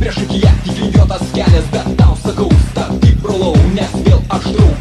Prieš akiją tik lygiuotas kelias, bet tau sakau, stabdyk brolau, nes vėl aš draug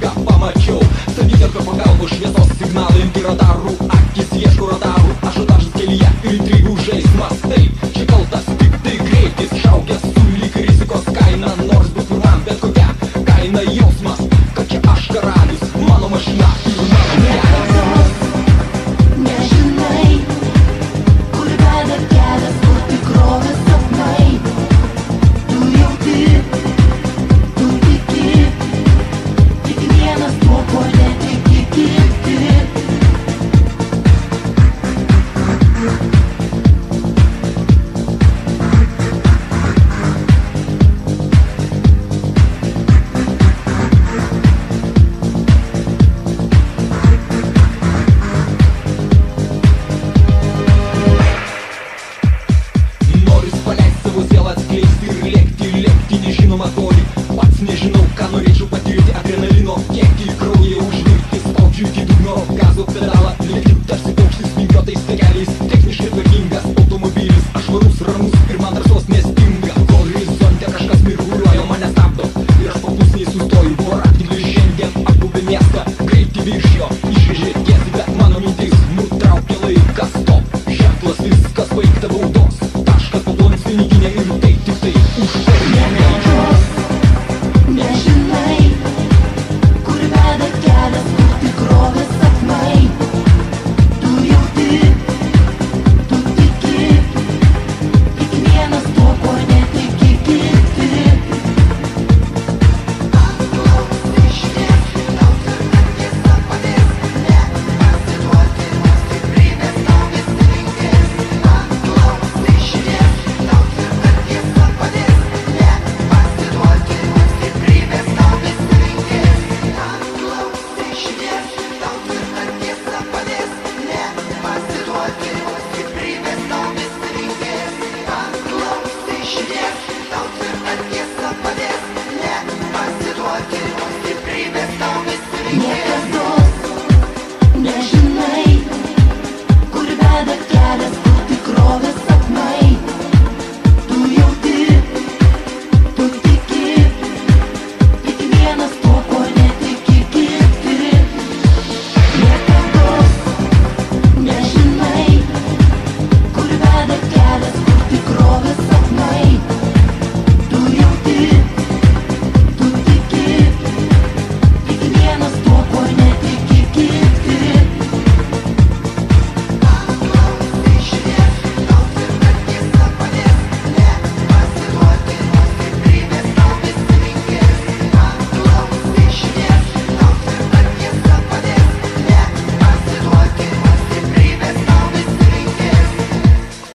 razu pedała Tyle kryptasz, tylko wszystkim do tej